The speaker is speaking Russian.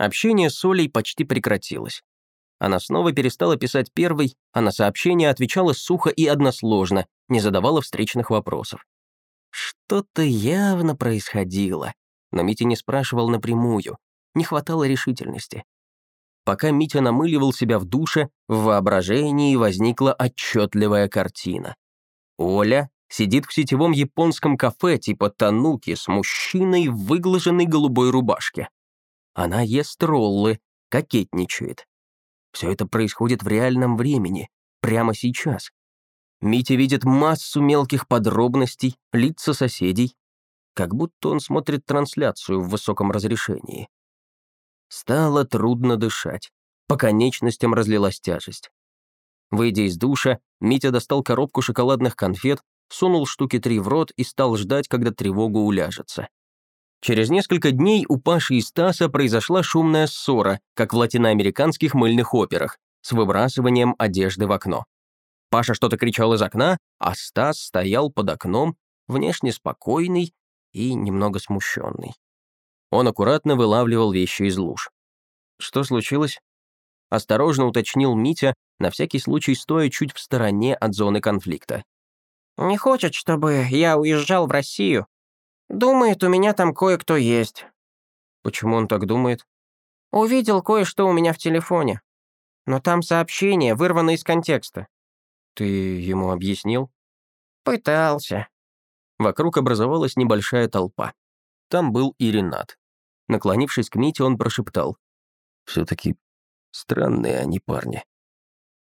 Общение с Олей почти прекратилось. Она снова перестала писать первой, а на сообщения отвечала сухо и односложно, не задавала встречных вопросов. Что-то явно происходило, но Митя не спрашивал напрямую, не хватало решительности. Пока Митя намыливал себя в душе, в воображении возникла отчетливая картина. Оля сидит в сетевом японском кафе типа Тануки с мужчиной в выглаженной голубой рубашке. Она ест роллы, кокетничает. Все это происходит в реальном времени, прямо сейчас. Митя видит массу мелких подробностей, лица соседей, как будто он смотрит трансляцию в высоком разрешении. Стало трудно дышать. По конечностям разлилась тяжесть. Выйдя из душа, Митя достал коробку шоколадных конфет, сунул штуки три в рот и стал ждать, когда тревога уляжется. Через несколько дней у Паши и Стаса произошла шумная ссора, как в латиноамериканских мыльных операх, с выбрасыванием одежды в окно. Паша что-то кричал из окна, а Стас стоял под окном, внешне спокойный и немного смущенный. Он аккуратно вылавливал вещи из луж. «Что случилось?» Осторожно уточнил Митя, на всякий случай стоя чуть в стороне от зоны конфликта. «Не хочет, чтобы я уезжал в Россию», Думает, у меня там кое-кто есть. Почему он так думает? Увидел кое-что у меня в телефоне. Но там сообщение вырвано из контекста. Ты ему объяснил? Пытался. Вокруг образовалась небольшая толпа. Там был и Ренат. Наклонившись к Мите, он прошептал. все таки странные они парни».